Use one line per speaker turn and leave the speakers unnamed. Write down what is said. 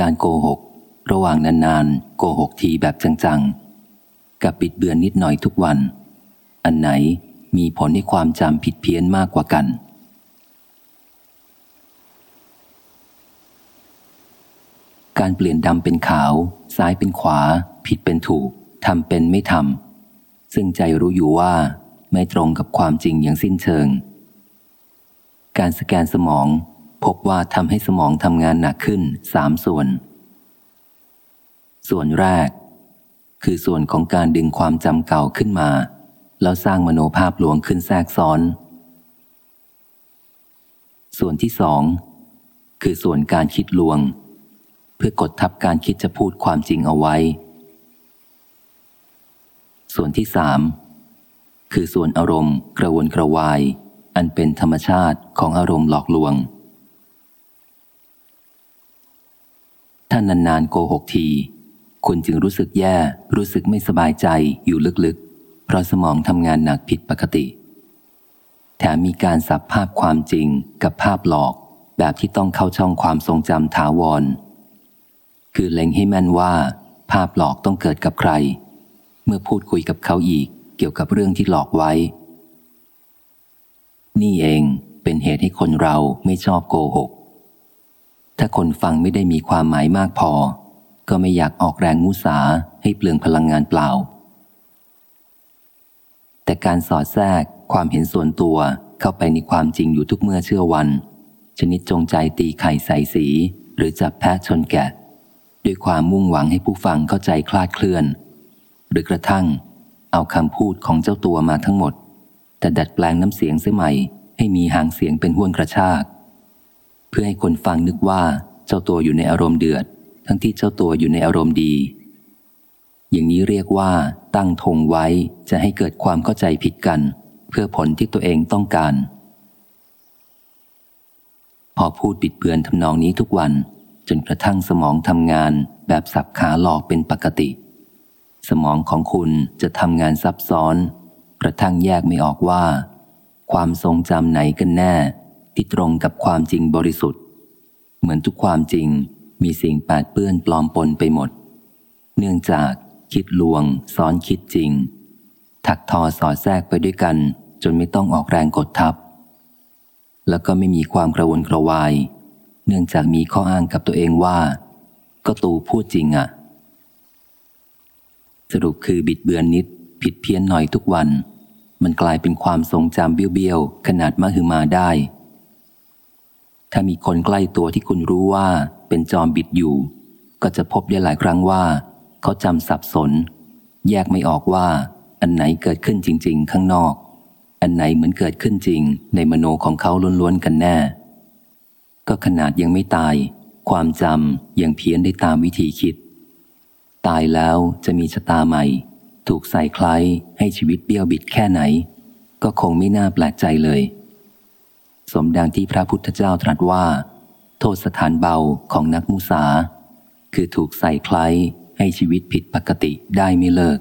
การโกหก ระหว่างนานๆ โกหกทีแบบจังๆ กับปิดเบือนนิดหน่อยทุกวัน อันไหนมีผลให้ความจำผิดเพี้ยนมากกว่ากัน การเปลี่ยนดำเป็นขาว ซ้ายเป็นขวา ผิดเป็นถูกทำเป็นไม่ทำซึ่งใจรู้อยู่ว่าไม่ตรงกับความจริงอย่างสิ้นเชิง การสแกนสมอง พบว่าทำให้สมองทำงานหนักขึ้นสามส่วน ส่วนแรก คือส่วนของการดึงความจำเก่าขึ้นมา แล้วสร้างมโนภาพหลวงขึ้นแทรกซ้อน ส่วนที่สอง คือส่วนการคิดลวง เพื่อกดทับการคิดจะพูดความจริงเอาไว้ ส่วนที่สามคือส่วนอารมณ์กระวนกระวาย อันเป็นธรรมชาติของอารมณ์หลอกลวง ถ้านานๆโกหกที คุณจึงรู้สึกแย่ รู้สึกไม่สบายใจอยู่ลึกๆ เพราะสมองทำงานหนักผิดปกติ แถมมีการสับภาพความจริงกับภาพหลอก แบบที่ต้องเข้าช่องความทรงจำถาวร คือเล็งให้แม่นว่า ภาพหลอกต้องเกิดกับใคร เมื่อพูดคุยกับเขาอีกเกี่ยวกับเรื่องที่หลอกไว้ นี่เองเป็นเหตุให้คนเราไม่ชอบโกหก ถ้าคนฟังไม่ได้มีความหมายมากพอ ก็ไม่อยากออกแรงมุสาให้เปลืองพลังงานเปล่า แต่การสอดแทรกความเห็นส่วนตัวเข้าไปในความจริงอยู่ทุกเมื่อเชื่อวัน ชนิดจงใจตีไข่ใส่สี หรือจับแพะชนแกะ ด้วยความมุ่งหวังให้ผู้ฟังเข้าใจคลาดเคลื่อน หรือกระทั่ง เอาคำพูดของเจ้าตัวมาทั้งหมด แต่ดัดแปลงน้ำเสียงเสียใหม่ให้มีหางเสียงเป็นห้วนกระชาก เพื่อให้คนฟังนึกว่าเจ้าตัวอยู่ในอารมณ์เดือด ทั้งที่เจ้าตัวอยู่ในอารมณ์ดี อย่างนี้เรียกว่าตั้งธงไว้จะให้เกิดความเข้าใจผิดกัน เพื่อผลที่ตัวเองต้องการ พอพูดปิดเบือนทำนองนี้ทุกวัน จนกระทั่งสมองทำงานแบบสับขาหลอกเป็นปกติ สมองของคุณจะทำงานซับซ้อน กระทั่งแยกไม่ออกว่า ความทรงจำไหนกันแน่ ที่ตรงกับความจริงบริสุทธิ์ เหมือนทุกความจริงมีสิ่งแปดเปื้อนปลอมปนไปหมด เนื่องจากคิดลวงซ้อนคิดจริง ถักทอสอดแทรกไปด้วยกัน จนไม่ต้องออกแรงกดทับ แล้วก็ไม่มีความกระวนกระวาย เนื่องจากมีข้ออ้างกับตัวเองว่า ก็ตูพูดจริงอะ่ะ สรุปคือบิดเบือนนิดผิดเพี้ยนหน่อยทุกวัน มันกลายเป็นความทรงจำเบี้ยวๆขนาดมหึมาได้ ถ้ามีคนใกล้ตัวที่คุณรู้ว่าเป็นจอมบิดอยู่ ก็จะพบได้หลายครั้งว่า เขาจำสับสน แยกไม่ออกว่า อันไหนเกิดขึ้นจริง ๆ ข้างนอก อันไหนเหมือนเกิดขึ้นจริง ในมโนของเขาล้วนๆกันแน่ ก็ขนาดยังไม่ตาย ความจำยังเพี้ยนได้ตามวิธีคิด ตายแล้วจะมีชะตาใหม่ ถูกใส่คล้ายให้ชีวิตเบี้ยวบิดแค่ไหน ก็คงไม่น่าแปลกใจเลย สมดังที่พระพุทธเจ้าตรัสว่า โทษสถานเบาของนักมุสา คือถูกใส่คล้ายให้ชีวิตผิดปกติได้ไม่เลิก